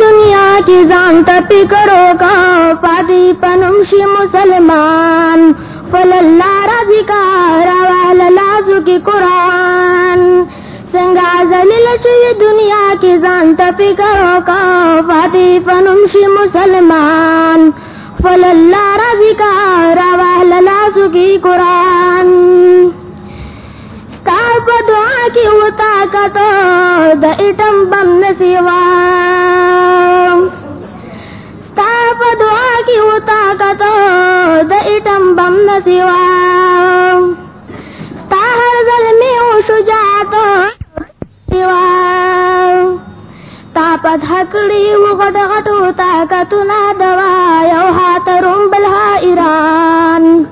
دنیا کی جان تپی کرو کا پاتی پنمشی مسلمان۔ فل اللہ رضی کا روال لازو کی قرآن۔ سنگا زلیل شوی دنیا کی جان تپی کرو کا پاتی پنمشی مسلمان۔ فل اللہ رضی کا روال لازو کی قرآن۔ دعا کی ہوتا کا تو دم بم نسیوا دعا کی بم نسیوا ہر سیوا دوا یو ہاتھ روم بلہا ایران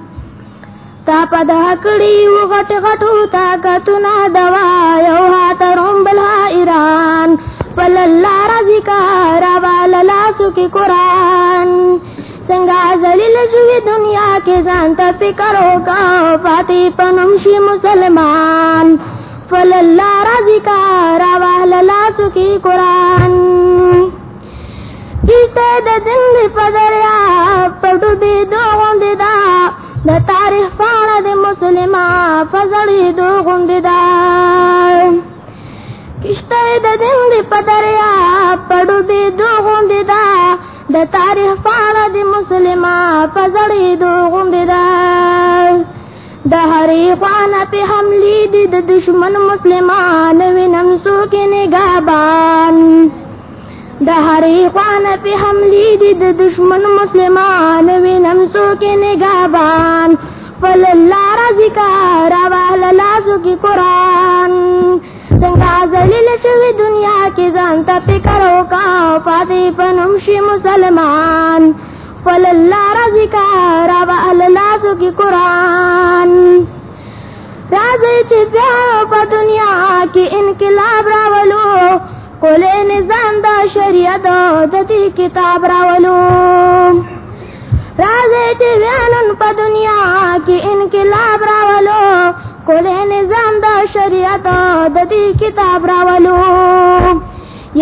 تا پد ہکڑی و غٹ غٹو تا کتنا دوا یو ہات روم بلا ایران پل اللہ رضی کا روا للاسو کی قرآن سنگا زلیل شوی دنیا کے زانتا فکرو کا فاتی پنمشی مسلمان پل اللہ رضی کا روا للاسو کی قرآن کسے دا دن پدریا پڑو بی دو غندی دا دا تاریخ پانا دے مسلمان فضلی دو غندی دا کشتا دا دن دی پدریا پڑو بی دو غندی دا دا تاریخ پانا دے مسلمان فضلی دو غندی دا دا ہری خوانا پہ حملی دی دا دشمن مسلمان وینم سو کی نگابان دہری خوان پہ حملی دی دشمن مسلمان، وینم سو کے نگابان فل اللہ رضی کا روا للاسو کی قرآن۔ سنگا زلیل شوی دنیا کی زانتا پہ کرو کا فاتی پنمشی مسلمان۔ فل اللہ رضی کا روا للاسو کی قرآن۔ رازی چی پیارو پا دنیا کی انقلاب راولو کولے نظام دا شریعت دتی کتاب راولو. رازے چی ویانن پا دنیا کی انقلاب راولو. کولے نظام دا شریعت دتی کتاب راولو.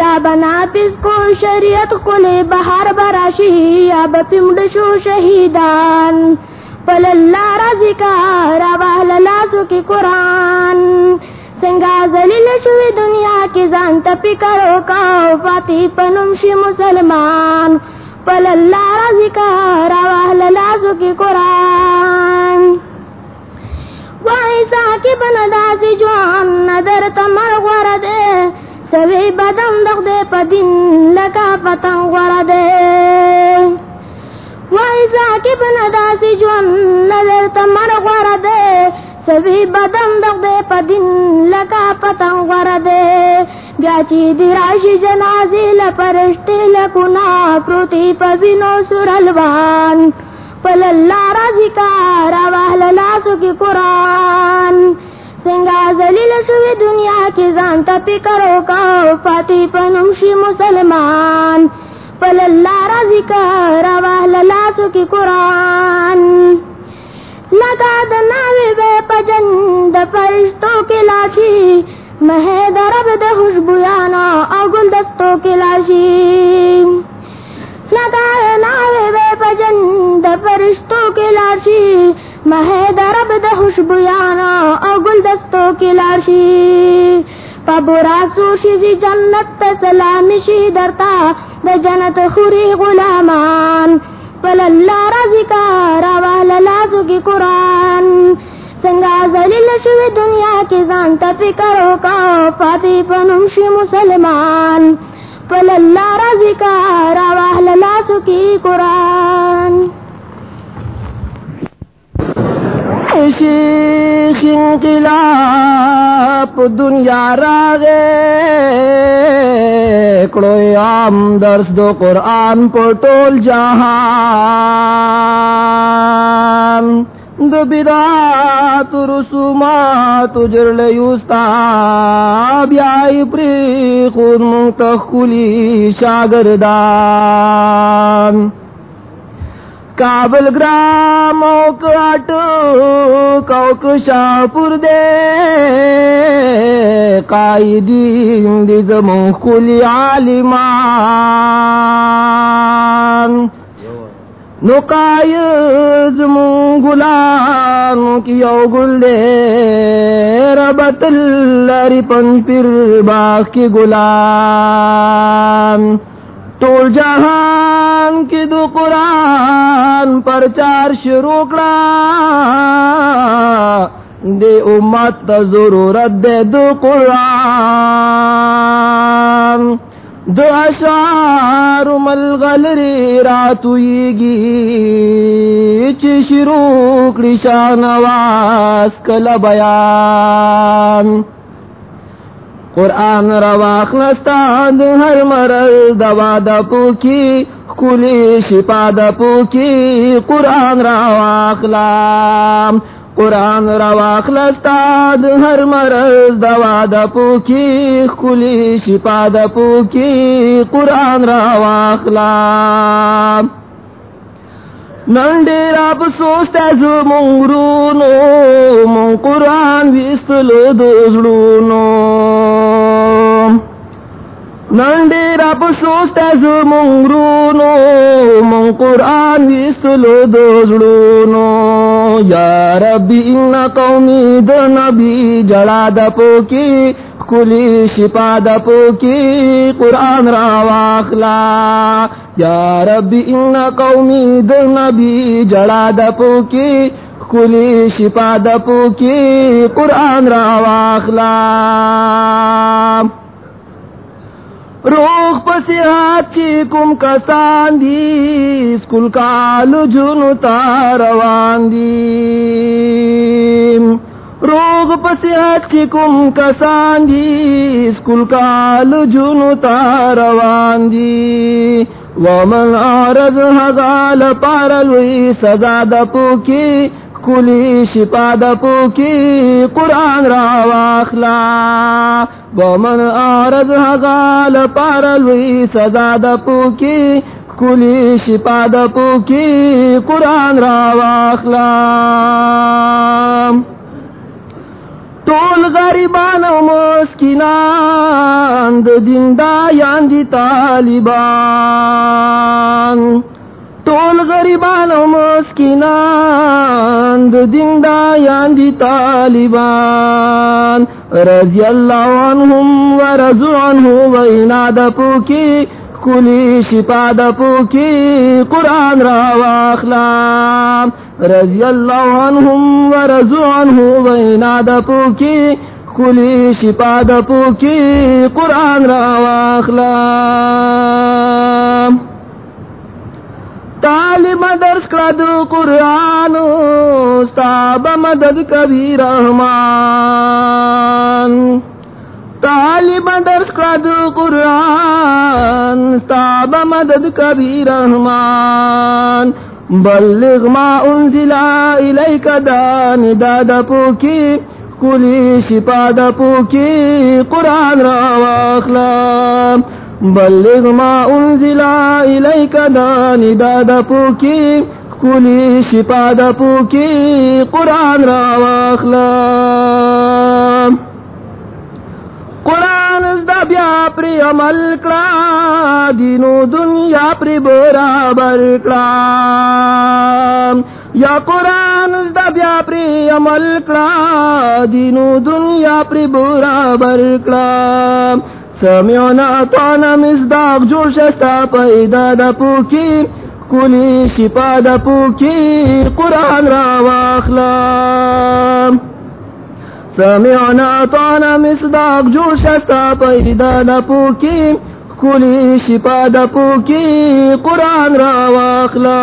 یا بنا پس کو شریعت کولے بہار براشی یا بپمڈشو شہیدان. پل اللہ رضی کا رواہ للاسو کی قرآن. سنگا زلیل شوی دنیا کی زان تپی کرو کا فاتی پنمشی مسلمان. پل اللہ رضی کا رواہ للازو کی قرآن. وائسا کی بندازی جوان ندر تمر غور سوی بدن دخ دے پا دن لکا پتن غور دے وائسا کی بندازی جوان ندر تمر غور دے سبھی بدن دے دے پدن لکا پتن غر بیاچی دراشی جنازی لپرشتی لکنا پروتی پبینو سرلوان۔ پل اللہ رضی کا رواہ للاسو کی قرآن۔ سنگا زلیل شوی دنیا کی زانتا پی کرو کا، فاتی پنمشی مسلمان۔ پل اللہ رضی کا رواہ للاسو کی قرآن۔ لگا دناوی بے پجن دا فرشتو کی لاشی مہے درب دا خوشبویانا او گلدستوں کی لاشی۔ لگا دناوی بے پجن دا کی لاشی مہے درب دا خوشبویانا او گل دستو کی لاشی۔ پبورا سوشی زی جنت سلامی شی درتا دا جنت خوری غلامان۔ پل اللہ رضی کا روا للازو کی قرآن. سنگا زلیل شوی دنیا کی زانتا کرو کا فاتی پنمشی مسلمان. پل اللہ رضی کا روا للازو کی قرآن. شیخ انقلاب، دنیا راگے کڑو عام درس دو قرآن کو ٹول جہان۔ دو بدات رسومات، جرل یوستا بیائی پری خود منتخلی شاگردان۔ کابل گرام کاٹ کوک شاپور دے۔ قائدین دی زمون خلی عالمان۔ نو قائد زمون گلان کی یو گل دے۔ ربط اللری پن پر باغ کی گلان ٹول جہان کی دو قرآن پر چار شروع کرا۔ دے امت تا ضرورت دے دو قرآن۔ دو اشعار ملغلری راتوئی گی چی شروع کری شانواز کل بیان۔ قرآن رواخ نستان ہر مرل دوا دپو کی کلی شپا دپو کی قرآن رواخلام قرآن رواخ لستاد ہر مرل دوا دپو کی کلی شپا دپو کی قرآن رواخ لام ننڈیرا پسوستا زو مونگرونو مون قرآن ویستلو دوزلونو ننڈیرا پسوستا زو مونگرونو مون قرآن ویستلو دوزلونو یا ربی ان قومی در نبی، جڑا دپو کی، کلی شپا دپو کی، قرآن را واخلا۔ یا ربی ان قومی در نبی، جڑا دپو کی، کلی شپا دپو کی، قرآن را واخلا۔ روخ پسی چی کم کسان دی، سکول کالو جنو تاروان دی. روغ پسی چی کم کسان دی، سکول کالو جنو تاروان دی. ومن آرز حغال پارلوی سزا دپو کی کلی شپا دپو کی قرآن را واخلا. ومن آرز حغال پارلوی سزا دپو کی کلی شپا دپو کی قرآن را واخلا. ٹول غریبان و مسکنان، د دین دایان دی طالبان. ٹول غریبان و مسکنان د دین دایان دی طالبان. رضی اللہ عنہم و رضو عنہ و اناد پوکی، کلی شپا دپوکی قرآن را واخلام رضی اللہ عنہم و رضو عنہ و اناد پوکی، کلی شپا دپوکی قرآن را واخلام طالب درس کړه د قران استاد مدد کوي رحمان۔ طالب درس کړه د قران استاد مدد کوي رحمان۔ بلغ ما انزل اليك دان داد پوکی، کلی شپا د پوکی قران را بلغ ما انزل الیک دانی دادا پوکی کلی شپا دا پوکی قرآن را واخلا قرآن از دا بیا پری عمل کلا دینو دنیا پری برابر کلا یا قرآن از دا بیا پری عمل کلا دینو دنیا پری برابر کلا سمیونا توانا مصداق جوڑ شستا پیدا دا پوکی، کلی شپا دا پوکی، قرآن را واخلا سمیونا توانا مصداق جوڑ شستا پیدا دا پوکی، کلی شپا دا پوکی، قرآن را واخلا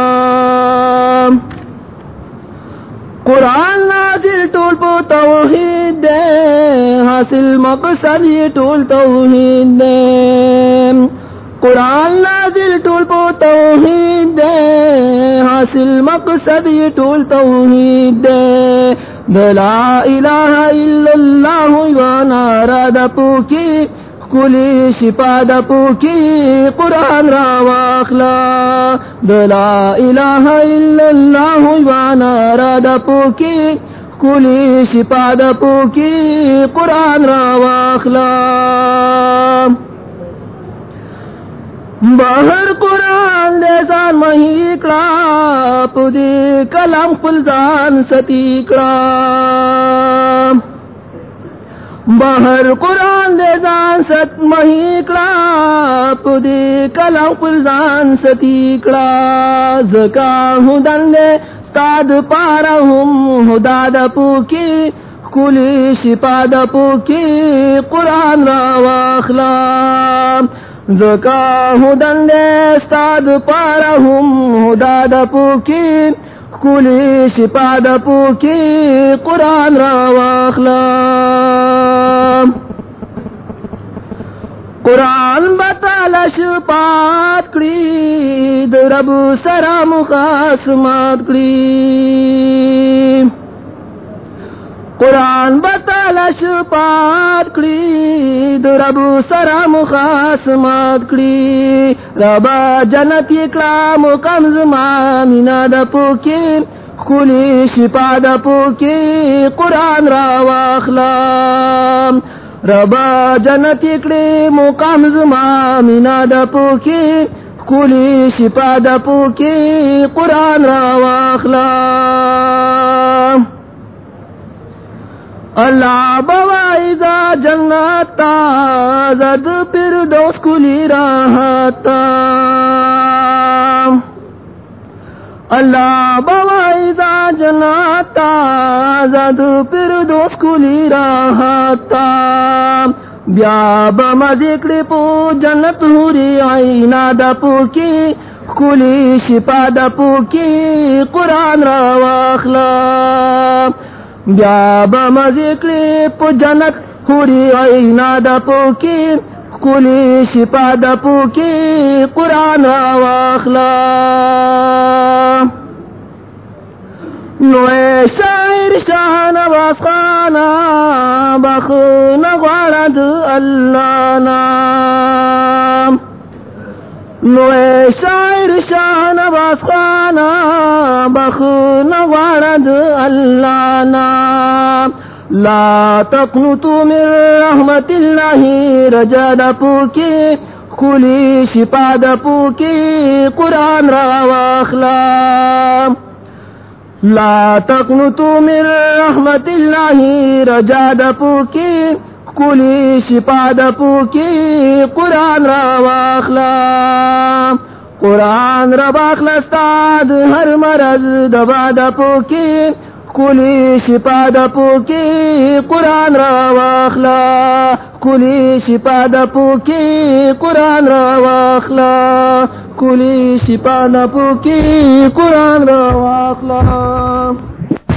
قرآن نازل ٹول پو توحید دے، حاصل مقصد یہ ٹول توحید دے۔ قرآن نازل ٹول پو توحید دے، حاصل مقصد یہ ٹول توحید دے۔ لا الہ الا اللہ و نارا کی کلی شپا دپو کی قرآن را واخلا. دلا الہ الا اللہ وانا را دپو کی کلی شپا دپو کی قرآن را واخلا. باہر قرآن دے سان مہی کڑا، پودی کلام فلزان ستی کڑا. بہر قرآن دے زان ست مہیکڑا پدی کلم پلزان ستیکڑا زکا ہدن دے ستاد پارا ہم ہدا دپو کی کلی شپا دپو کی قرآن را واخلا زکا ہدن دے ستاد پارا ہم ہدا دپو کی کلی شپا دپو کی قرآن را واخلا قرآن بتا شپات کری درب سرا مخاسمات کری قرآن بتا شپات کڑی درب سرا مخاسمات کڑی ربا جنت اکڑا مکمز مامینا دپو کی کلی شپا دپو کی قرآن را واخلام۔ ربا جنت اکڑی مقام زما مینا دپو کی کلی شپا دپو کی قرآن را واخلا اللہ بوائزا جنتا زد پھر دوست کلی راہتا اللہ بوائزا جناتا زد پھر دوست کلی راہتا بیا بما ذکر پو جنت ہوری آئینا دپو کی، کلی شپا دپو کی، قرآن را بیا بما ذکر پو جنت ہوری آئینا دپو کی، کلی شپا دپو کی، قرآن واخلا نوے شاعر شاہ نواز خانا بخ نغارد اللہ نام نوے شاعر شاہ نواز خانا بخ نغارد اللہ نام لا تقنطوا من رحمت اللہ رجا دپو کی کلی شپا دپو کی، قرآن را واخلا لا تقنطوا من رحمت اللہ رجا دپو کی کلی شپا دپو کی قرآن را واخلا. قرآن را واخلا استاد ہر مرض دبا دپو کی. کلی شپا دپو کی قرآن را واخلا. کلی شپا دپو کی قرآن را واخلا. کلی شپا دپو کی قرآن را واخلا.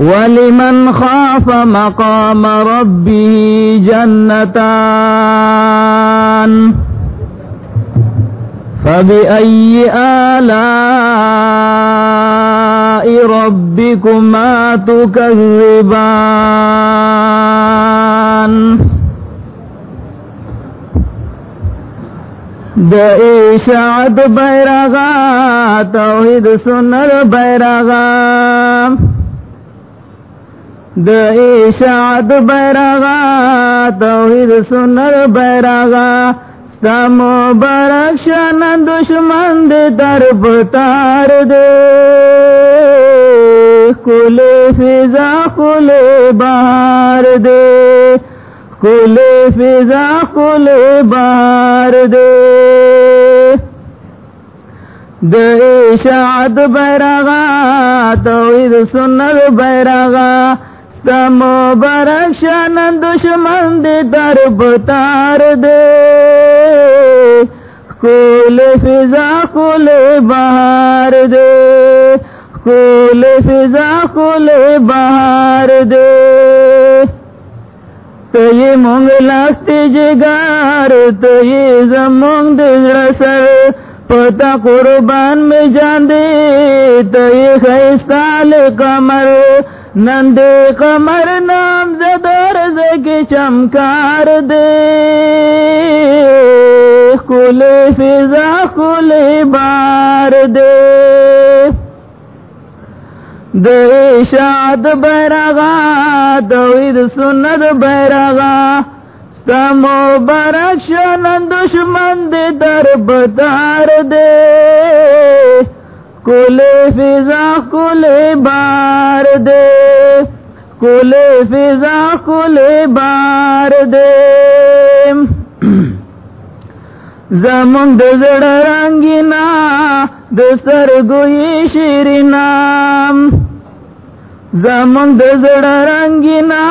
ولمن خاف مقام ربه جنتان فبأي آلاء ربكما تكذبان د اشاعت بیرغا توحید سنر بیرغا د اشاعت بیرغا توحید سنر بیرغا سم برکشن دشمن دے در بتار دے. کل فضا، کل بہار دے. کل فضا، کل بار دے. دشاد بیرغا توحید سنر بیرغا سم برکشن دشمن دے در بتار دے۔ کل فضا کل بہار دے۔ کول فضا کول بہار دے۔ تو یہ مونگ لاستی جگار تو یہ زمونگ دل سر پتا قربان میں جان دے تو یہ خیستال کمر۔ نندے کمر نام زدار زکی چمکار دے۔ کل فضا کل بار دے۔ دے شاد بیرغا دوید سنت بیرغا ستمو برکشن دشمن دے در بدار دے۔ کل فضا کل بار دے۔ کل فضا کل بار دے۔ زمون د زړه رنگینا د سرګوي شیرینا۔ زمون د زړه رنگینا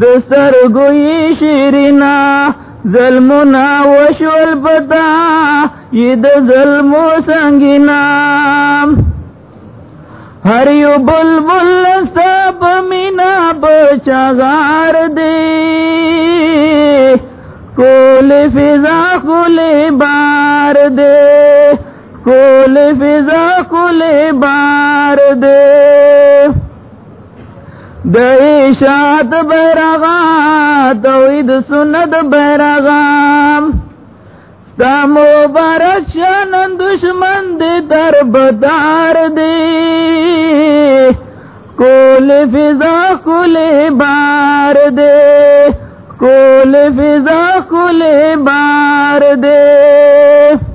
د سرګوي شیرینا۔ ظلمنا وشول پتا یہ د ظلمو سنگینا ہر یو سب مینا بچگار دے۔ کول فضا کول بار دے۔ کول فضا کول بار دے۔ دشات بیرغا توید سنت بیرغا سامو بارک شانن دشمن دے در بدار دے۔ کول فضا کل بار دے۔ کول فضا کل بار دے۔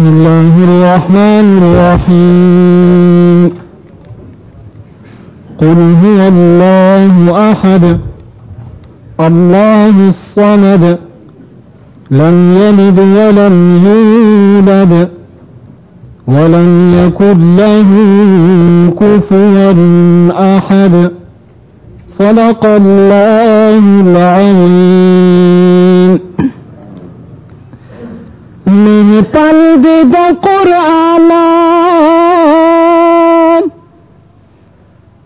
بسم الله الرحمن الرحيم. قل هو الله أحد. الله الصمد. لم يلد ولم يولد. ولم يكن له كفوا أحد. صدق الله العظيم. من قلب دا قرآن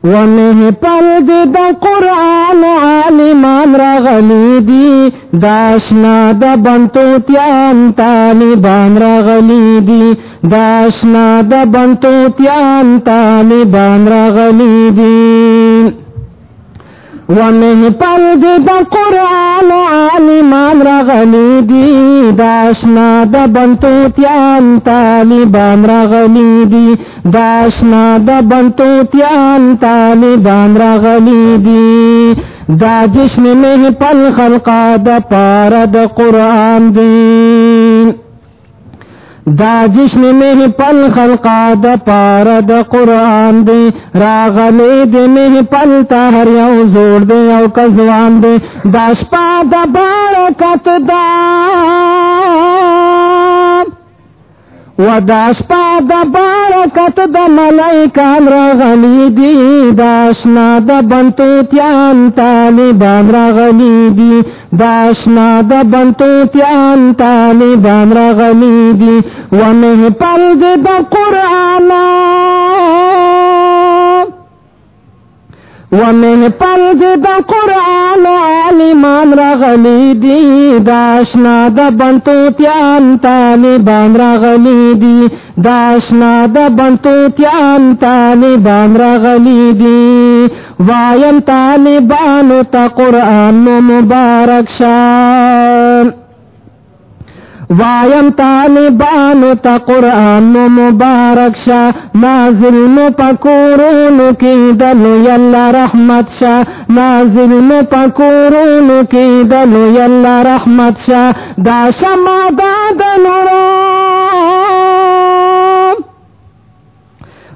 ومن قلب دا قرآن عالمان رغلی دی داشنا دا بنتوتیان طالبان رغلی دی داشنا دا بنتوتیان طالبان رغلی دی۔ ومن پلد دا قرآن عالمان رغلی دی داشنا دا بنتوتیان طالبان رغلی دی داشنا دا بنتوتیان طالبان رغلی دی دا جشن میں پل خلقا دا پارا دا قرآن دین دا جشن میں پل خلقا د پار د قرآن دے راغلے دے میں پلتا ہر یو زور دے او کزوان دی دا شپا د بارکت دا۔ و دا شپا د بارکت د ملائکان راغلی دی داشنا د بنتو تیان طالبان راغلی دی داشنا د بنتو تیان طالبان راغلی دی۔ و مه پلد د قرآن ومن پلد دا قرآن عالمان رغلی دی داشنا دا بنتو تیان طالبان رغلی دی داشنا دا بنتو تیان طالبان رغلی دی. وایم طالبانو تا قرآن مبارک شان. وائم طالبان تا قرآن مبارک شا، نازل میں پکورون کی دل اللہ رحمت شا، نازل میں پکورون کی دل اللہ رحمت شا۔ دا شما دا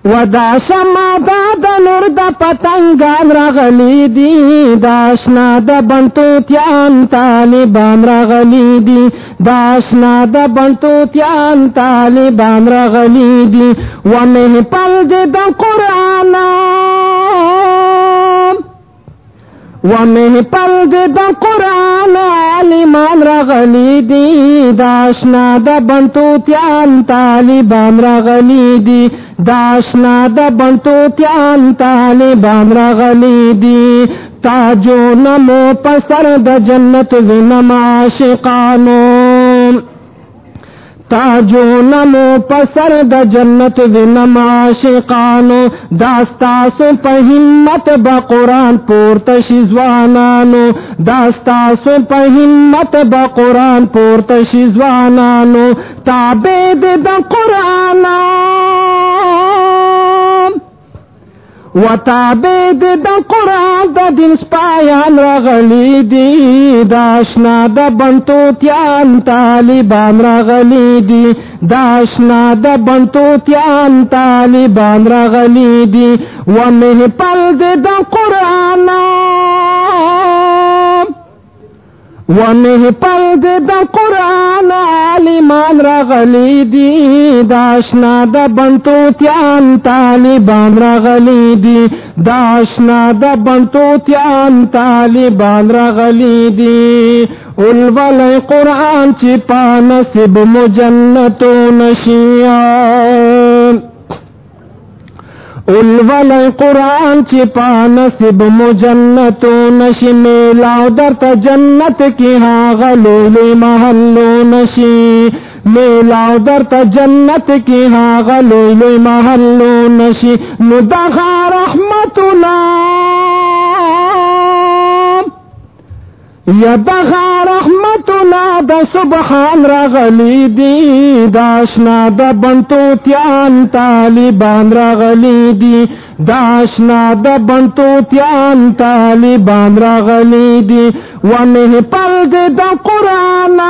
دا شما دا دا نور دا پتنگان رغلی دی داشنا دا بنتو تیان طالبان رغلی دی داشنا دا بنتو تیان طالبان رغلی دی و من دی دا قرآن ومه پل د قرآن عالمان رغلی دی داشنا د بنتو تیان طالبان رغلی دی داشنا د بنتو تیان طالبان رغلی دی۔ تاجو نمو پسر د جنت ونم عاشقانو تاجو نمو پسر د جنت ونم عاشقانو داستا سو په همت با قرآن پورته شیزوانانو داستا سو په همت با قران پورته شیزوانانو تابع دا قرآنانو وتابد تابع د قران د دین سپایان رغلی دی داشنا د بنتو تیان طالبان رغلی دی داشنا د بنتو تیان طالبان رغلی دی و مه پل د قران پل د قرآن عالمان رغلی دی داشنا د بنتو تیان طالبان رغلی دی. داشنا د بنتو تیان طالبان رغلی دی. الول قرآن چی پانسب مجنتو نشیان. الول قرآن چی پانسب مجنتو نشی میلاو در تا جنت کی ہاں غلولی محلو نشی میلاو در تا جنت کی ہاں غلولی محلو نشی ندخا رحمت اللہ یدغا رحمتنا دا سبحان رغلی دی داشنا دا بنتو تیان طالبان رغلی دی داشنا دا بنتو تیان طالبان رغلی دی ونه پل دا قرآن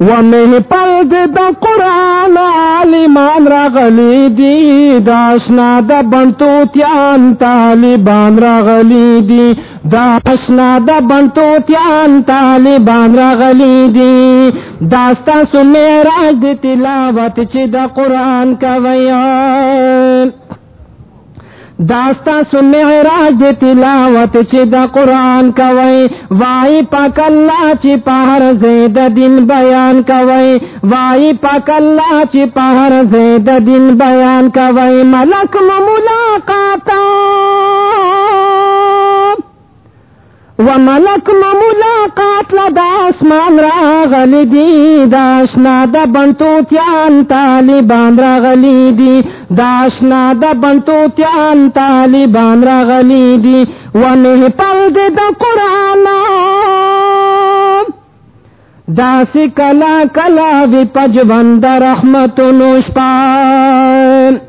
ونه پل دا قرآن عالمان رغلی دی داشنا دا بنتو تیان طالبان رغلی دی داشنا دا بنتو تیان طالبان رغلی دی. داستا سمی راج دی تلاوت چی دا قرآن کویان داستا سن راج تلاوت چی دا قرآن کوئی وائی پاک اللہ چی پہر زید دن بیان کوئی وائی پاک اللہ چی پہر زید دن بیان کوئی ملک ملاقاتا و ملک ملاقات لدا اسمان را غلی دی داشنا دا بنتو تیان طالبان را غلی دی داشنا دا بنتو تیان طالبان را غلی دی و نه پل دا قرآن. داسی کلا کلا وی پجوند رحمت نوشپان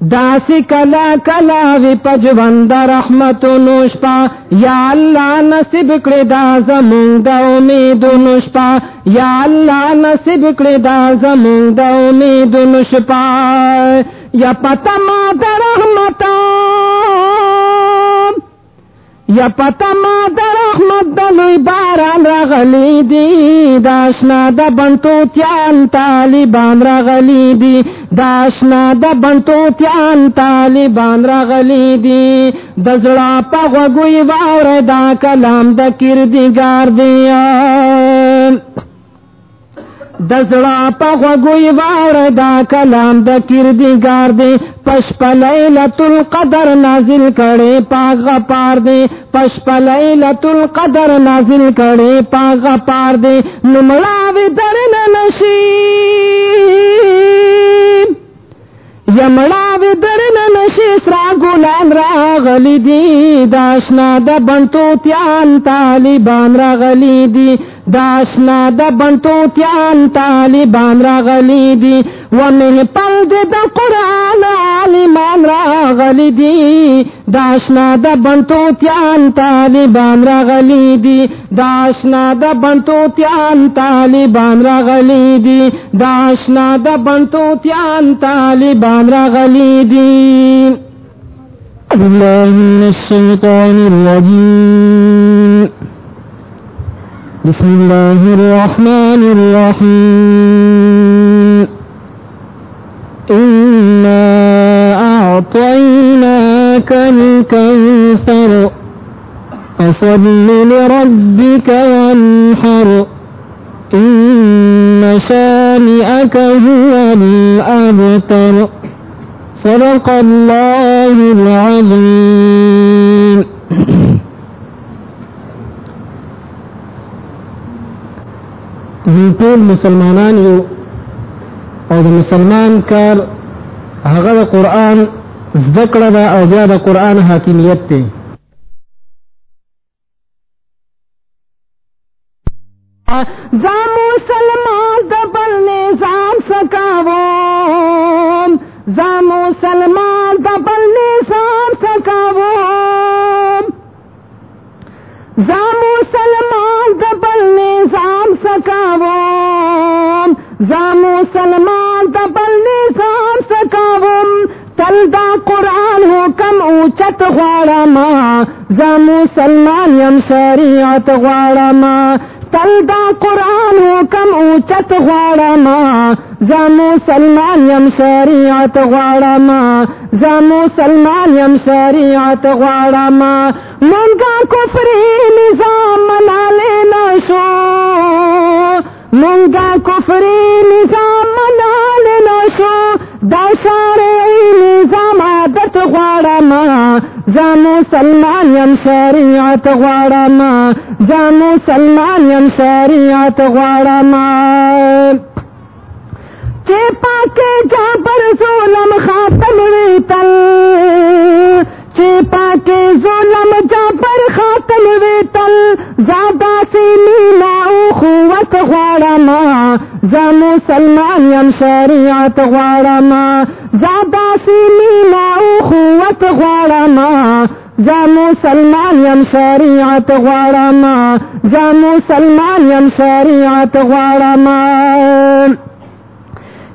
داسی کلا کلا وی پجوند رحمت نوشپا، یا اللہ نصیب کړی دا زمون دا امید نوشپا، یا اللہ نصیب کړی دا زمون دا امید نوشپا۔ یا پتا ما د رحمت یا پتا ما د رحمت دلوی باران را غلی دی، داشنا دا بنتو تیان تالیبان را غلی دی، داشنا دا بنتو تیان تالیبان را غلی دی. دزڑا پا غوي وار دا کلام د کردګار دی. دزړه په غوي واره دا کلام د کردګار دی. پشپ لیلت القدر نازل کړي، پاغ پار دی. پشپ لیلت القدر نازل کړي، پاغ پار دی. نمړا وی درن نشي. یمړا وی درن نشي، سرا ګلان را غلی دی داشنا د بنتو تیان طالبان را غلی دی داشنا د بنتو تیان طالبان را غلی دی. ومن پل د قرآن عالمان را غلی دی. داشنا د بنتو تیان طالبان را غلی دی. داشنا د بنتو تیان طالبان را غلی دی. داشنا د بنتو تیان طالبان را غلی دی. بالله من الشيطان الرجيم. بسم الله الرحمن الرحيم. إنا أعطيناك الكوثر. فصل لربك وانحر. إن شانئك هو الأبتر. صدق الله العظيم. یعنی ټول مسلمانان یو. او د مسلمان کار هغه د قران ذکر دا او بیا د قران حاکمیت ته زا مسلمان د بل نظام سکاو زا مسلمان د بل نظام سکاو زا زا مسلمان د بل نظام سکاو تل دا قرآن حکم اوچت غواړم زا مسلمان یم شریعت غواړم تل دا قرآن حکم اوچت غواړم زا مسلمان یم شریعت غواړم زا مسلمان یم شریعت غواړم مونږه کفري نظام مناله نشو مونږه کفري نظام مناله نشو دا شرعي نظام عادت غواړم زا مسلمان یم شریعت غواړم زا مسلمان یم شریعت غواړم چې پاکه جابر ظلم خاتم ویتل چې پاکه ظلم جابر خاتم ویتل زادا سی مینا او قوت غواړم زا مسلمان یم، شریعت غواړم زادا سی مینا او قوت غواړم زا مسلمان یم، شریعت غواړم زا مسلمان یم، شریعت غواړم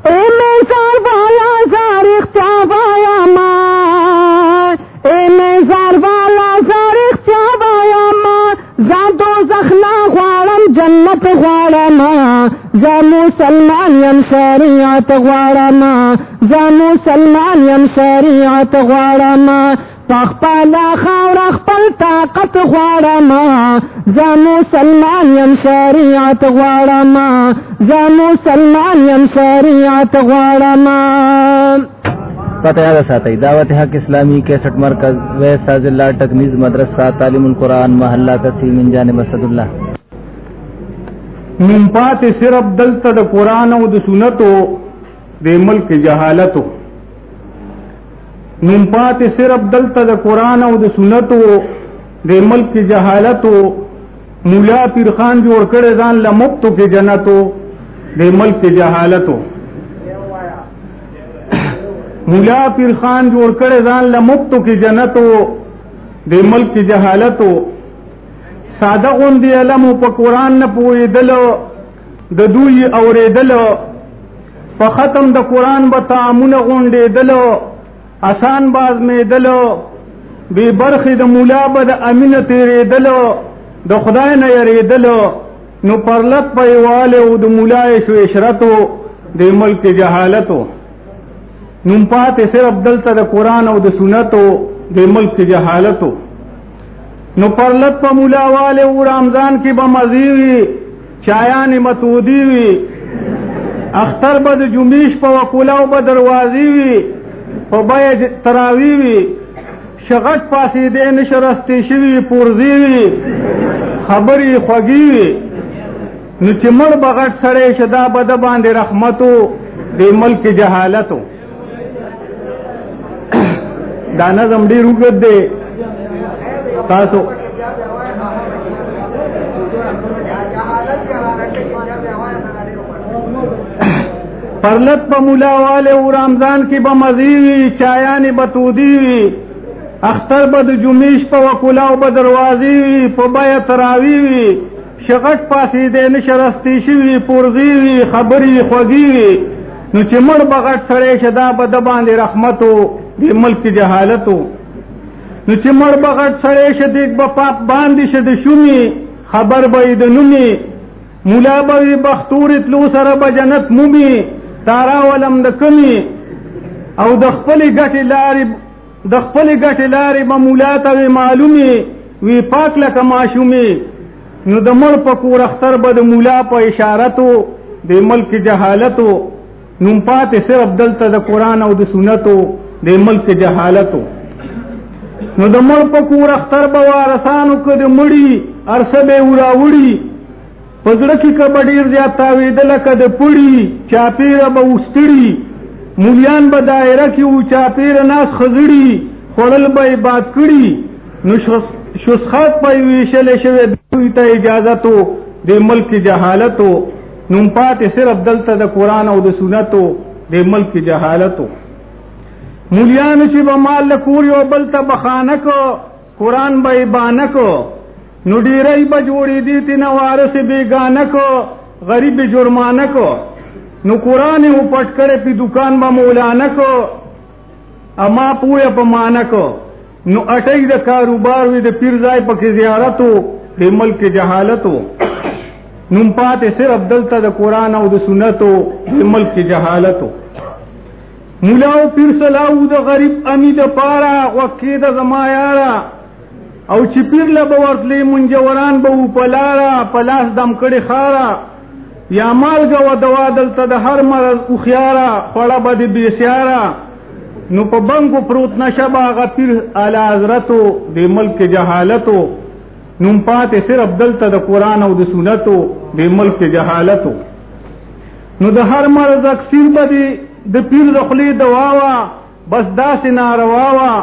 اے میں زار والا زار اختیار وایا ما. اے میں زار والا زار اختیار وایا ما. زادو زخنا غوارم جنت غوارم زا مسلمان یم شریعت غوارم زا مسلمان یم شریعت غوارم پخپلا خاور خپل طاقت غواړم زه مسلمان یم شریعت غواړم زه مسلمان یم شریعت غواړم پتہ یاد ساتھی، دعوت حق اسلامی کیسٹ مرکز ویس ساز اللہ ٹکنیز مدرسہ، تعلیم القرآن، محلہ کسیم من جانب اسد اللہ۔ نم پات صرف دلتا د قرآن او د سنتو د ملک جہالتو. نم پات صرف دلتا د قرآن او د سنتو د ملک جہالتو، مولا پیر خان جوړ کړي ځان لمبتو کې جنتو د ملک جہالتو. مولا پیر خان جوړ کړي ځان لمبتو کې جنتو د ملک جہالتو. ساده غوندي علم په قران نه پوهېدل د دوی اورېدل په ختم د قران به تعامونه غونډېدل آسان باز میدل بے برخی د مولا به د امینه تیرېدل د خدای نه یریدل نو پرلت پېواله او د مولا شو اشرتو د ملک جهالتو. نوم پاتې صرف دلته د قران او د سنتو، د ملک جهالتو. نو پرلت په مولا والے او رمضان کې به مزیوي چایان متودی وي اختر به د جمیش په وکولاو به دروازې وي په بای تراوی وي شغت پاسې دې شوی پورزی وي خبرې خوږی وي نو چې مړ بغټ سړی شدا بد باندې رحمتو د ملک جهالتو دا نظم ډیر وګد دی تاسو. پرلت په مولا والے او رمضان کې به مزیوي چایانی بتودی وي اختر به د جمیش په وکولا او به دروازې وي په بیا تراوی وي شغټ پاسې د نشرستی شوی پورزی وي خبرې نو چې مړ بغټ سړی شدا به د باندې رحمتو د ملک جهالتو نو چې مړ بغټ سړی شدیک به پاپ باندې شد شومی، خبر به د نومي مولا به بختور تلو سره به جنت مومي تارا ولم د کمی. او د خپل ګټې لارې د خپل ګټې لارې به مولا ته معلومي وی پاک لکه ماشومی نو د مړ په کور اختر به د مولا په اشارتو، د ملک جهالتو نوم پاتې صرف دلته د قران او د سنتو، د ملک جهالتو نو د مړ په کور اختر به وارسانو کې د مړی ارسبه ورا وړي پزړه کې کبډیر زیات تاویدل کده پړی چاپیره به وستړي مولیان به دایره کې او چاپیره ناس خزړي خړل به باد کړي. نو شسخات په ویشل شوی دوی ته اجازه تو د ملک جهالتو. نوم پاتې صرف دلته د قران او د سنتو، د ملک جهالتو. مولیان چې به مال کور یو بل ته بخانه کو قران به بانه کو. نو ډیرای به جوړې دي تی وارث بیگانه غریب جرمانه کو. نو قران او پټ کړي په دکان با مولانا کو، اما پوهه په مان کو. نو اٹئی د کاروبار وی د پیر ځای پکې زیارتو د ملک جهالتو نوم پاتې صرف دلته د قران او د سنتو د ملک جهالتو مولاو پیر سلاو د غریب امی د پارا وکې د زما یارا او چې پیر له به منجوران به پلارا پلاس دم کړي خارا یا مالګه و دوا دلته د هر مرض او خيارا خړه به د بیسیارا نو په بنګو پروت نشبا غپیر اعلی حضرتو د ملک جهالتو نوم پاتې صرف دلته د قران او د سنتو د ملک جهالتو نو د هر مرض اکثر به د پیر د خلی دوا وا بس داسې ناروا وا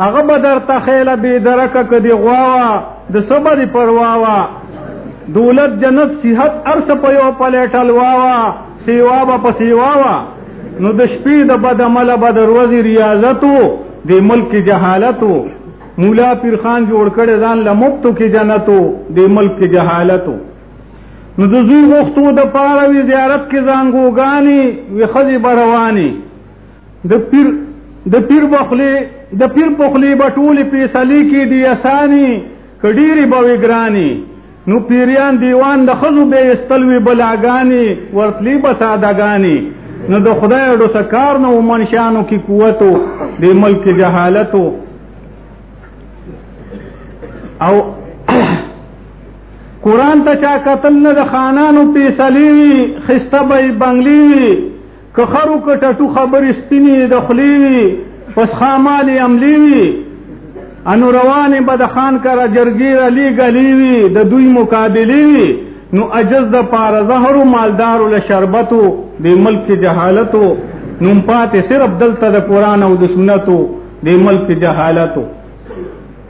هغه به در بی درکه کدی غواوا د صبر پرواوا دولت جنت صحت ارس په یو پلیټل واوا سیوا به په نو د شپې د بد عمل بد روزي ریاضتو، د ملک جهالتو. مولا پیر خان جوړ کړي ځان لمفتو کې جنتو، د ملک جهالتو. نو د زوی وختو د پاره وی زیارت کې زانګوګانی وی خزي برواني د پیر د پیر بخلی د پیر پخلی بټولې پیسلی کې دی اسانی کډيري به وګرانی نو پیریان دیوان د خزو به استلوي بلاګانی ورتلی به سادهګانی نو د خدای ډو سکار نو منشانو کی قوتو، د ملک جهالتو. او قران ته چا قتل نه د خانانو پیسلی خسته به بنگلی که خرو کټټو خبر سپینی د خلیوی پس خامالی عملیوی انو روان به د خان کرا جرگیر علی گلیوی د دوی مقابلیوی نو اجز د پار زهر مالدار له شربتو، د ملک جهالتو. نو پاتې صرف دلته د قران او د سنتو، د ملک جهالتو.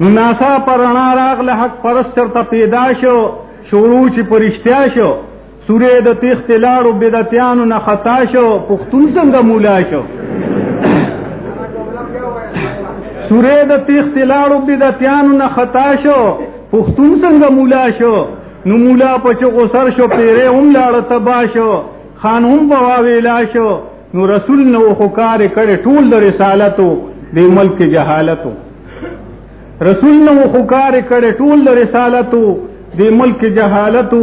نو ناسا پرانا راغله حق پرست ته پیدا شو شروع چې پرشتیا شو. سورې د تیخ تلاړو بدعتیانو نه خطا شو، پختون څنګه مولا شو. سورې د تیخ تلاړو بدعتیانو نه خطا شو، پختون څنګه مولا شو. نو مولا په چغو سر شو پیره هم لاړه تبا شو. خان هم بوا ویلا شو. نو رسول نو خو کار کړي ټول د رسالتو د ملک جهالتو رسول نو خو کار کړي ټول د رسالتو د ملک جهالتو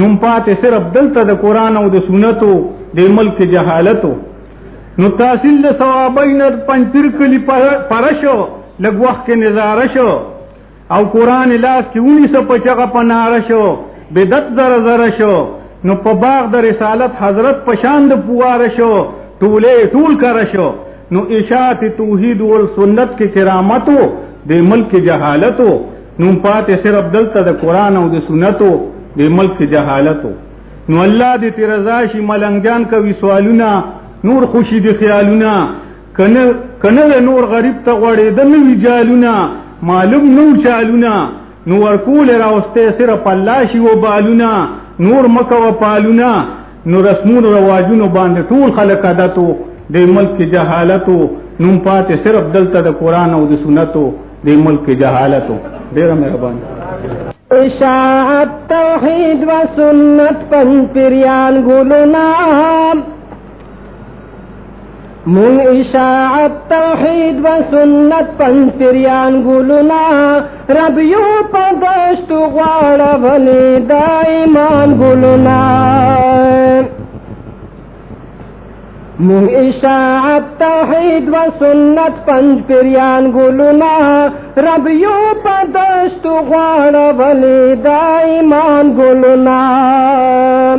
نوم پاتې صرف دلته د قران او د سنتو د ملک جهالتو نو تحصیل د ثوابین پنځیر کلی پرشو لګ وخت کې نظاره شو او قران لاس کې ونی سو پچغه پناره شو بدت زر زر شو نو په باغ د رسالت حضرت پشان د پواره شو ټوله ټول کر شو نو اشاعت توحید او سنت کې کرامتو۔ د ملک جهالتو نو پاتې صرف دلته د قران او د سنتو د ملک جهالتو نو الله دې تیرزا شي ملنګان کوي سوالونه نور خوشی دی خیالونه کنه کنه نور غریب ته غوړې د نوې جالونه معلوم نو چالونه نو ورکول راوسته سره پلاشي و بالونه نور مکه و پالونه نو رسمون رواجونو باندې ټول خلک عادتو د ملک جهالتو نوم پاتې صرف دلته د قران او د سنتو۔ د ملک جهالتو ډیره مهربان اشاعت، توحید و سنت پن پریان ګلونا مون اشاعت، توحید و سنت پن پریان ګلونا رب یو پدشت غواړ ولی دا ایمان ګلونا اشاعت توحید و سنت پنج پریان گلونا، رب یو پدشت غوار ولی دا ایمان گلونا.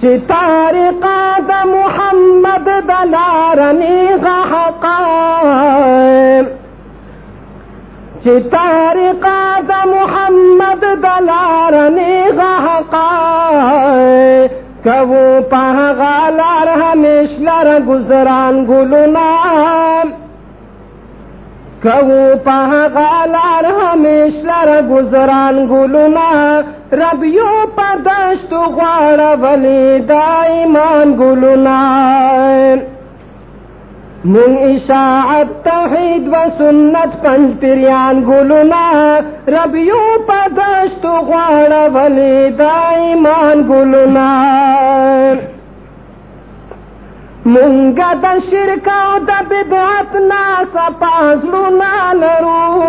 چی تارقا دا محمد دلارنی غحقا. چی تارقا دا محمد دلارنی غحقا. کبو پہ غالار ہمیش لر گزران گلونا کبو پہ غالار ہمیش لر گزران گلونا ربیو پدشت غوار ولی دائمان گلونا من اشاعت توحید و سنت پنج پریان گلونا، ربیو پا پدشت غوار ولی دا ایمان گلونا. منگا دا شرکا دا بدعت ناسا پازلونا لرو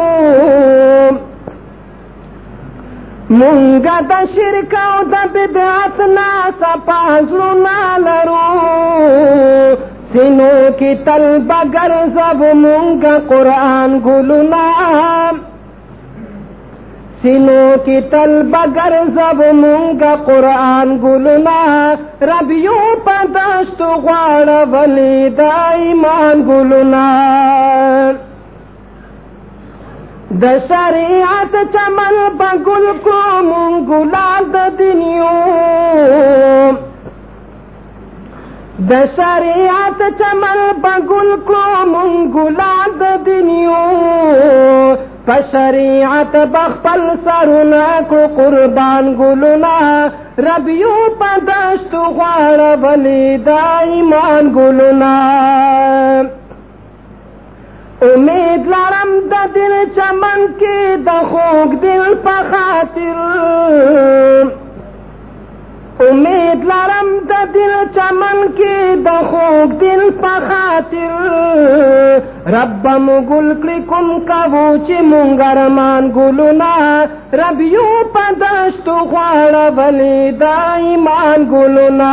منگا دا شرکا دا بدعت ناسا پازلونا لرو سینو کی تل بگر سب مونگ قرآن گلنا سینو کی تل بگر سب مونگ قرآن گلنا ربیو پدشت غوار ولی دا ایمان گلنا د شریعت چمن بگل کو مونگلا د دنیو د شریعت چمن بگل کو منگلا دنیو۔ په شریعت بخپل سرنا کو قربان گلنا۔ ربیو پدشت غوار ولی دا ایمان گلنا۔ امید لرم د دل چمن کې د خوږ دل په امید دل چمن کې د دل په خاطر رب مګل کړي کوم کاوو چې مونږ ارمان ګلونا رب پدشت غواړه بلی دا ایمان ګلونا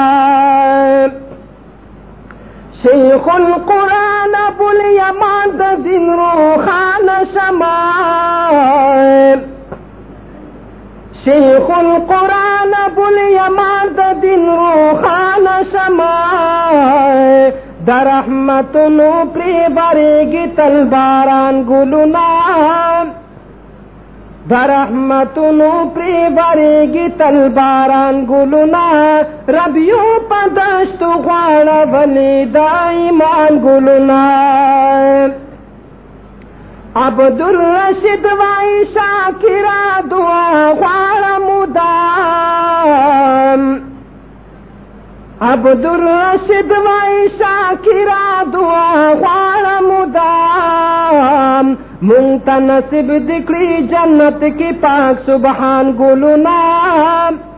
شیخ القرآن ابو الیمان د دین روخان شمال شیخ القرآن بل یمان د دین روخان شما در رحمتونو پری بریگی تل باران گلونا۔ در رحمتونو پری بریگی تل باران گلونا۔ ربیو پدشت غواړه ولی دا ایمان گلونا۔ عبد الرشید وای شاکرا دعا غواړ مدام. عبد الرشید وای شاکرا دعا غواړ مدام. مونږ ته نصیب دکړي جنت کې پاک سبحان ګلونا مونتا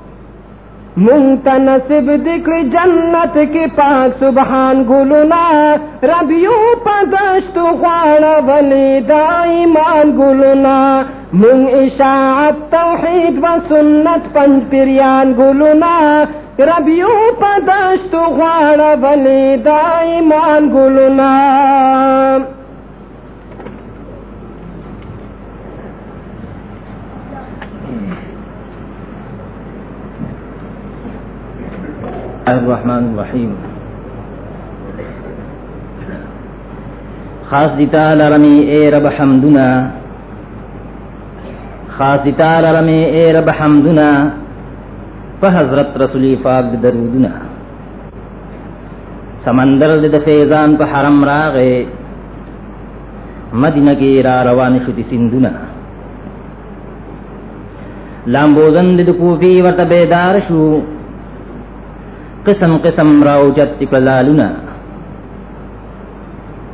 نصیب دکڑی جنت کی پاک سبحان گلونا ربیو پدشت خوار ولی دا ایمان گلونا مون اشاعت توحید و سنت پنج پریان گلونا ربیو پدشت خوار ولی دا ایمان الرحمن الرحیم۔ خاص دیتا لرمی اے رب حمدنا۔ خاص دیتا لرمی اے رب حمدنا۔ فحضرت رسولی پاک درودنا۔ سمندر د فیضان په حرم راغې مدینه کې را روان شو دي سندونه لامبوزن د کوفی ورته بیدار شو۔ قسم قسم راو جت کلالونا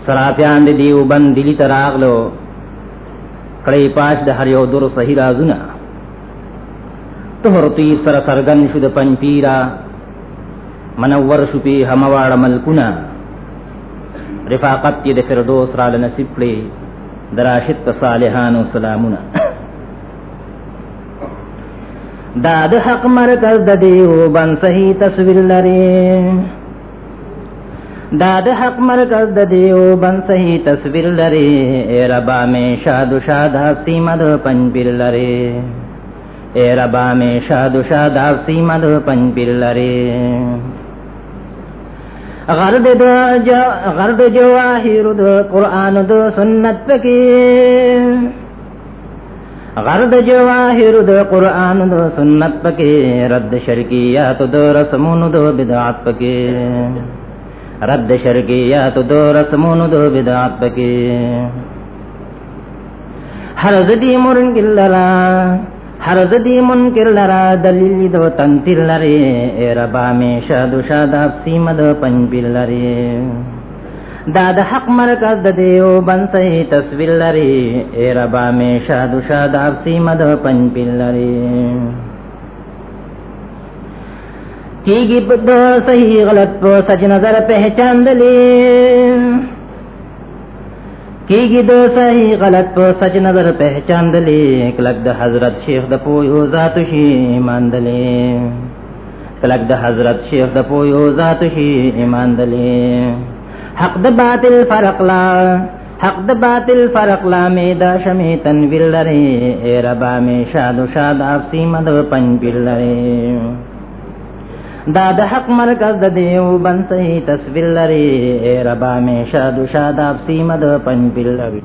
سرافیان دی دیو بند دلی تراغلو کڑی پاش د هر یو در صحیح رازونا۔ تهرتی سر سرگن شد پنج پیرا۔ منور شو پی هموار ملکونا۔ رفاقت تی دی فردوس را لنصیب کلی دراشت صالحان و سلامونا۔ دا د حق مرکز د دیو بن صحیح تصویر لري. داد حق مرکز د دیو بن صحیح تصویر لري. اے ربا میں شاد شاد سیمد پنج بل لري. اے ربا میں شاد شاد سیمد پنج بل لري. غرد دو جو غرد جواهر دو قرآن دو سنت پکی. غرد جواهر دو قرآن دو سنت پکی رد شرکیات دو رسمون دو بدعات پکی رد شرکیات دو رسمون دو بدعات پکی ہر زدی مرنگل لرا، ہر زدی منکر لرا، دلیل دو تنتر لرے۔ اے ربا میں شاد و شاد افسیم دو پنپل لرے۔ دا داد حق مرکز د دیو بن تصویر لري. اے ربا میں شاد و شاد افسیم دو پنپل لرے کیگی دو صحیح غلط پو سچ نظر پہچان دلی. کیگی دو صحیح غلط پو سچ نظر پہچان دلی. کلک د حضرت شیخ د پویو ذات شی ایمان دلی. کلک د حضرت شیخ د پویو ذات شی ایمان دلی. حق د باطل فرق لا، حق د باطل فرق لا، می دا شمی تنویل لري. اے ربا می شاد شاد افسی مد پنځ لري. دا د حق مرکز د دیو بن صحیح تصویر لري. اے ربا میں شاد شاد اپ سیم د پن بل لري.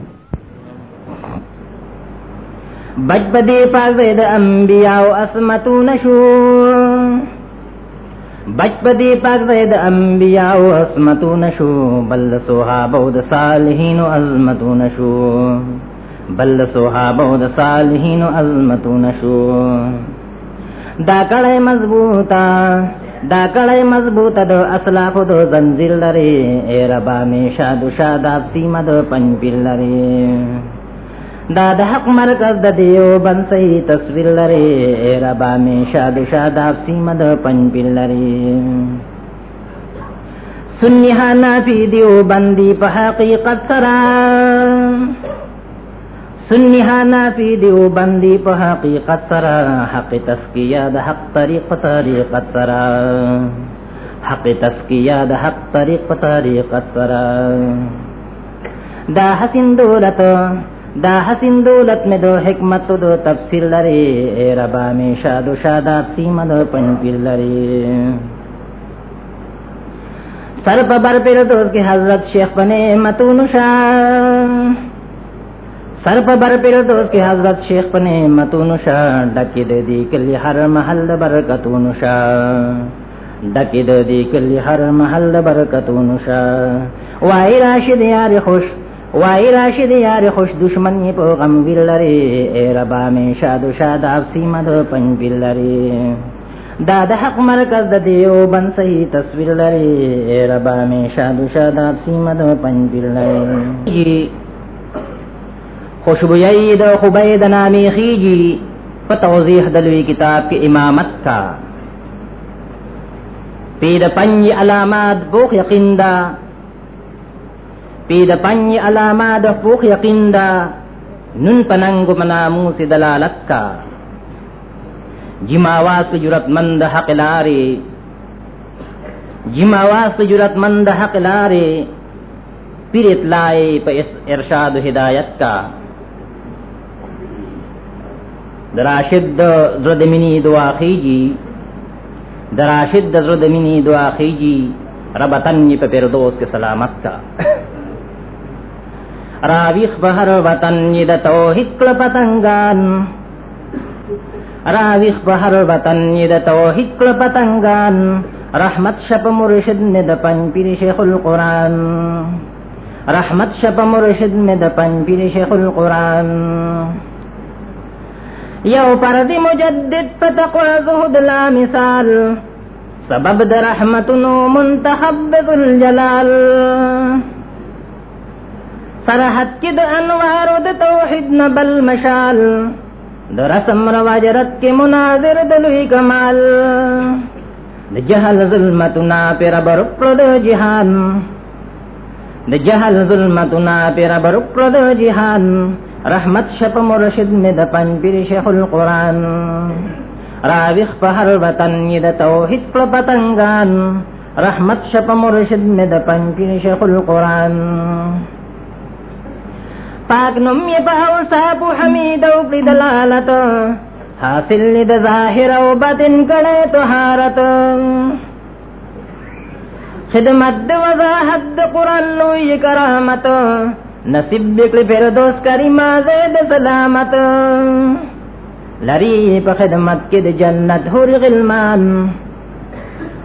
بج بدی پاک د انبیاء او اسمتو نشو بج بدی پاک د انبیاء او اسمتو نشو، بل صحابه او د صالحین او عظمتو نشو. بل صحابه او د صالحین او عظمتو نشو. دا کړه مضبوطه دا کړه مضبوط دو اسلاف دو زنجیر لري اے ربا می شاد شاد سیمه دو پنځپل لري دا د حق مرکز د دیو بن صحیح تصویر لري. ربا می شاد شاد سیمه دو پنځپل لري. سنیها نافی دیو بندی په حقیقت سره سنیها نافی دیو بندی په حقیقت سره حق تسکیه د حق طریق طریقت سره حق تسکیه د حق طریق طریقت سره دا حسین دولت دا حسین دولت میں دو حکمت، دو تفصیل لري اے ربا میں شاد و شاداب سیمه دو پنپیل لري سر پر بر پر دوست کے حضرت شیخ بنے متون شاہ۔ سر پر بر پیر دوست کی حضرت شیخ پنے متون شاہ۔ ڈکی دے دی کلی ہر محل برکتون شاہ۔ ڈکی دے دی کلی ہر محل برکتون شاہ۔ وائی راشد یار خوش وائی راشد یار خوش دشمنی پو غم ویل اے ربا میں شاد شاد آپ سیمد پن ویل لری دا د حق مرکز د دیو بن صحیح تصویر لری اے ربا میں شاد شاد آپ سیمد پن ویل لری خوشبوئی د خبید نامی خیجی. په توضیح دلوی کتاب کی امامت کا پید پنج علامات بوخ یقین دا. پید پنج علامات بوخ یقین دا نن پننگ مناموس دلالت کا جماواس جرت مند حق لارے جماواس جرت مند حق لارے پیر اطلاع پہ ارشاد ہدایت کا دراشد زردمنی دعا خیجی دراشد زردمنی دعا خیجی ربطن پہ پردوس کے سلامت کا راویخ بہر وطن د توحید کل پتنگان راویخ بہر وطن د توحید کل پتنگان رحمت شپ مرشد ند پن پیر شیخ القرآن رحمت شپ مرشد ند پن پیر شیخ القرآن یو پردی مجدد پتقوى زهد لا مثال سبب در رحمتنو منتخب ذل جلال سرحد کی د انوار د توحید نبل مشال د رسم رواجرت کے مناظر دلوی کمال۔ د جہل ظلمتنا پر برکر د جہان۔ د جہل ظلمتنا پر برکر د جہان۔ رحمت شپ مرشد میں د پن پیر شیخ القرآن۔ راویخ په هر وطن د توحید پر پتنگان۔ رحمت شپ مرشد میں د پنپیر شیخ القرآن۔ پاک نم یہ پاو ساپو حمید او پلی دلالت حاصل لد ظاہر او باطن کڑے تو حارت. خدمت د وضاحت د قرآن نوی کرامت. نصیب بکل پھر دوست کریما زید سلامت. لری پا خدمت کی د جنت ہور غلمان.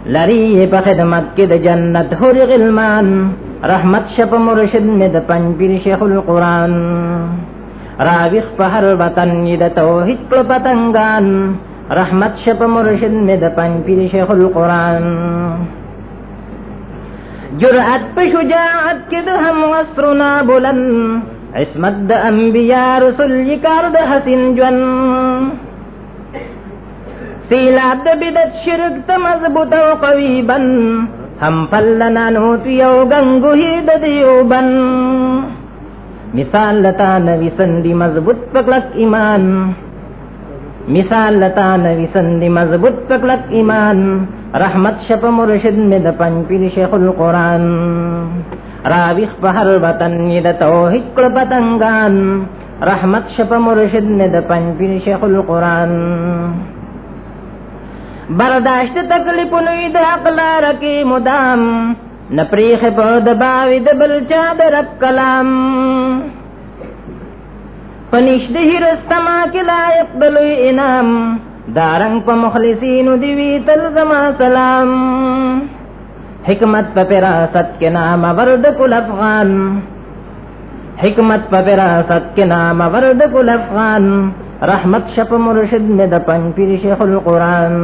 لری پا خدمت کی د جنت ہور غلمان. رحمت شپ مرشد میں د پنپیر شیخ القرآن. راویخ پہر وطن د توحید پر پتنگان. رحمت شپ مرشد میں د پنپیر شیخ القرآن. جرأت پہ شجاعت کی د ہم عصرنا بلند. عصمت د انبیاء رسول جی یکار د حسن جون سیلاب د بدت شرک تمزبط و قویبا ہم پلنا نوتیو، گنگو ہی ددیو بن۔ مثال لتا نوی سندی مضبوط پکلک ایمان۔ مثال لتا نوی سندی مضبوط پکلک ایمان۔ رحمت شپ مرشد میں د پنپیر شیخ القرآن۔ راویخ پہر وطن د توحید کل پتنگان۔ رحمت شپ مرشد میں د پنپیر شیخ القرآن۔ برداشت تکلیف نوی دا اقلا رکی مدام، نپریخ پا دباوی دبل چا در رب کلام. پنیش دہی رستما کی لائق دلوی انام، دارنگ پا مخلصین دیوی تلزما سلام. حکمت پا پراست کے نام ورد کل افغان. حکمت پا پراست کے نام ورد کل افغان. رحمت شپ مرشد میں د پن پیر شیخ القرآن.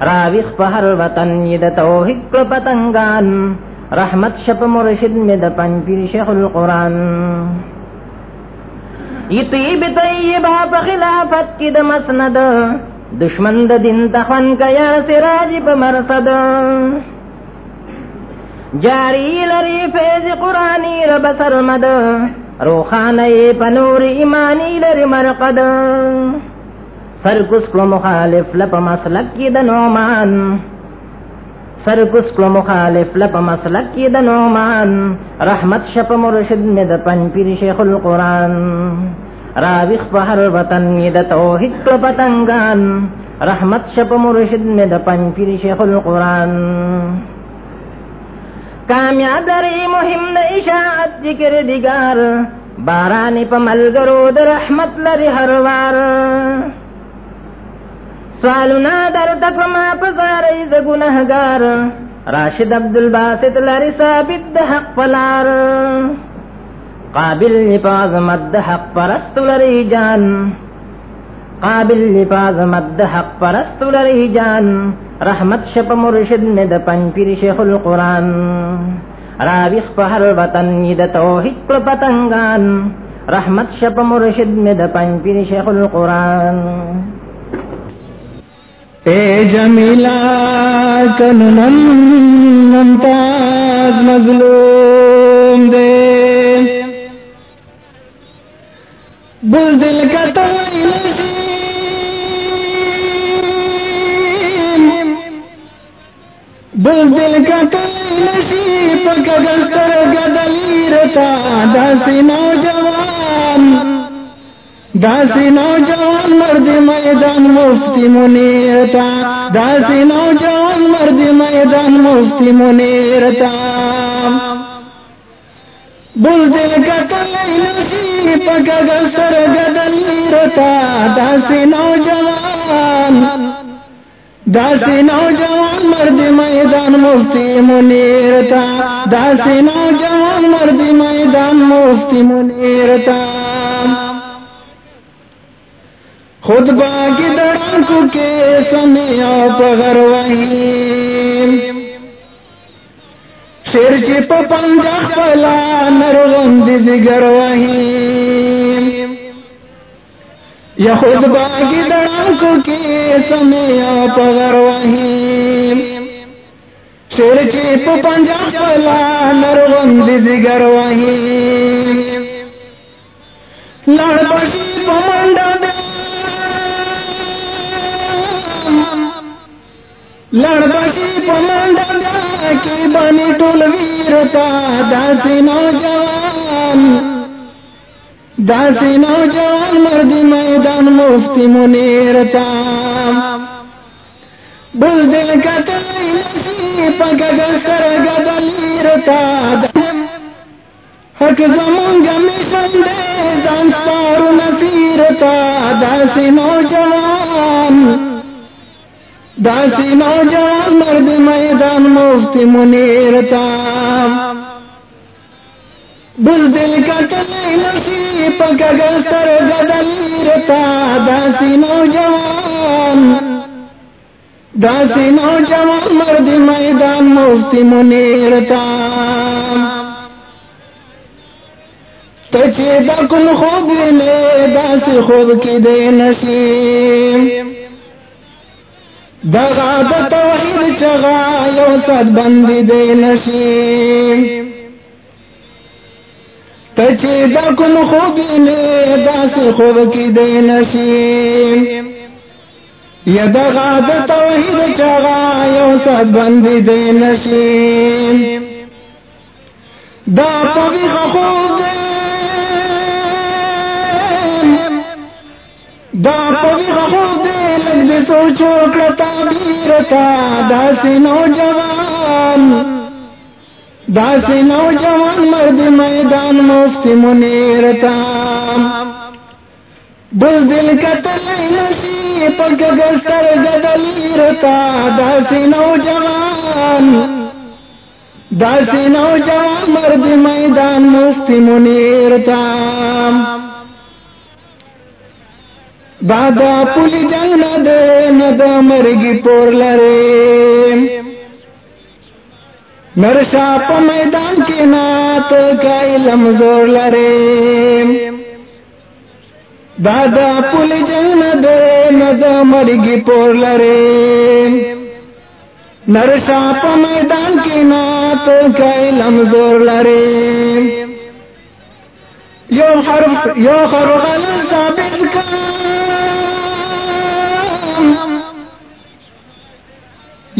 راویخ پہر وطن یہ د توحید کو پتنگان. رحمت شپ مرشد میں د پن پیر شیخ القرآن. یہ طیب طیبہ پا خلافت کی د مسند. دشمن د دن تخن کا یا سراج پا مرصد. جاری لری فیض قرآنی رب سرمد. روخان پنور ایمانی لر مرقد. سرکس کو مخالف لپ مسلک کی دنومان سرکس کو مخالف لپ مسلک کی دنومان رحمت شپ مرشد میں د پن پیر شیخ القرآن. راویخ پہر وطن د توحید کو پتنگان رحمت شپ مرشد میں د پن پیر شیخ القرآن. کامیاب لري مهم د اشاعت ذکر دیګار باران په ملګرو د رحمت لري هر وار۔ سوالنا در تکما پزاری ز گنہگار راشد عبدالباسط لری ثابت د حق پلار۔ قابل لپاز مد حق پرست لری جان۔ قابل لپاز مد حق پرست لری جان۔ رحمت شپ مرشد میں د پن پیر شیخ القرآن. راویخ پہر وطن د توحید پر پتنگان. رحمت شپ مرشد میں د پن پیر شیخ القرآن. اے جمیلا کنن ممتاز مظلوم دے. بل دل کا تو دل دل کا کلی نشی پک گستر گدلی رتا داسی نوجوان۔ داسی نوجوان مرد میدان مفتی منیرتا داسی نوجوان مرد میدان مفتی منیرتا بل دل کا کلی نشی پک گستر گدلی رتا داسی نوجوان۔ داسی نوجوان مرد میدان مفتی منیرتا داسی نوجوان مرد میدان مفتی منیرتا خود باقی دڑانکو کے سمیا پغر وحیم شیر چی پا پنجخ پلا نرغند زگر وحیم یا خود باغی دڑاکو کی سمیا پغر وحیم شیر چیپ پنجا پلا نروند زگر وحیم لڑ بشی پمانڈا دے۔ لڑ بشی پمانڈا دے کی بنی ٹول ویرتا داسی نوجوان۔ داسی نوجوان مردی میدان مفتی منیرتا بل دل کا تلی نسی پکا گسر گدلیرتا حق زمان گمیشن دے زان سارو نفیرتا داسی نوجوان داسی نوجوان مرد میدان مفتی منیرتا بل دل کا تلی نسی پکا گسر گدلیرتا داسی نوجوان داسی نوجوان مرد میدان مفتی منیرتا تچے دکن خوب لے، داسی خوب کی دے نشیم۔ دغا د چغا یو صد بندی دے نشیم۔ تچے دکن خوب لے داسی خوب کی دے نشیم. یا دغا د توحید چغا یو صد بندی دے نشیم. دا پوی خوب دے دا پوی خوب دے لگ دے سوچو کرتا بیرتا داسی نوجوان. داسی نوجوان مرد میدان مفتی منیرتا بل دل کا تلی نسی پک گستر گدلیرتا داسی نوجوان داسی نوجوان مرد میدان مفتی منیرتا دادا پولی جنگ نہ دے نہ مرگی پور لرے۔ نرشا پا میدان کی نات کا علم زور لرے۔ دادا پولی جنگ نہ دے نہ دا مرگی پور لرے۔ نرشا پا میدان کی نات کا علم زور لرے۔ یو حرف یو حرف غلط ثابت کام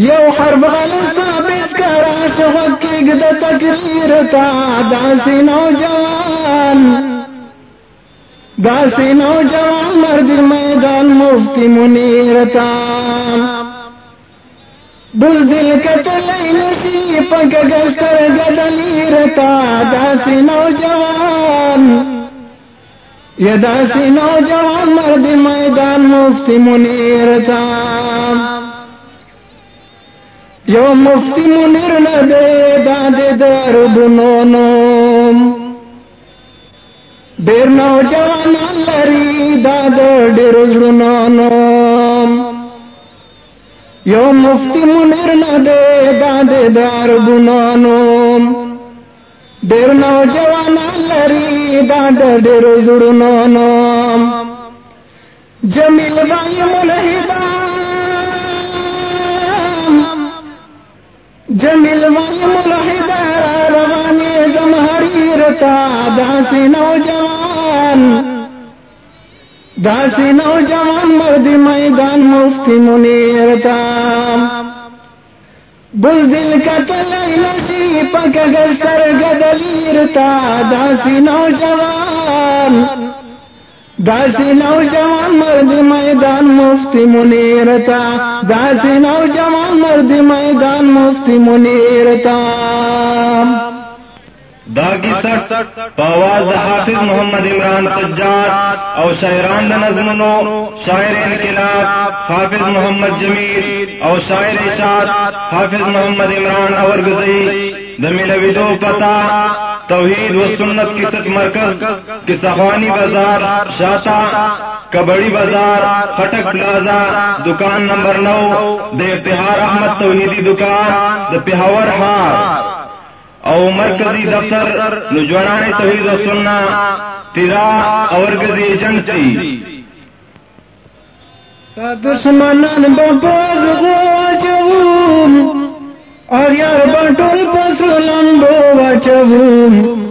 یو حرف غلط ثابت کرا شوق کی گد تقریر تا داسی نوجوان داسی نوجوان مرد میدان مفتی منیر تا بل دل کتلی نسی پک گستر گدلیر تا داسی نوجوان۔ یا داسی نوجوان مرد میدان مفتی منیر تا یو مفتی منیر ندے دادے درد نونو دیر نوجوان لری دادو ڈیر نونو یو مفتی منیر ندے دادے درد نونو ډېر نوجوانان لري دا د ډېرو جمیل بای ملحدا داسې نوجوان مرد میدان مفتی منیر تا بل دل کا تلائی نسی پک اگر سر گدلیر تا۔ داسی نوجوان داسی نوجوان مرد میدان مفتی منیر تا۔ داسی نوجوان مرد میدان مفتی منیر تا داگی سٹ پاواز حافظ محمد عمران سجاد او شاعران دا نظمنو شاعر انقلاب، حافظ محمد جمیل او شاعر اشاد حافظ محمد عمران اور گزئی۔ دا ملویدو پتا توحید و سنت کی ست مرکز کی سخوانی بازار، شاتا، کبڑی بازار پٹک پلازا، دکان نمبر نو دے اتحار احمد توحیدی دکان دا پہاور ہار۔ او مرکزی دفتر نجوانان توحید و سننا تیرا اور گزی ایجنسی دشمنان بباز غواجوم اور یار بٹول پسولم بو بچوم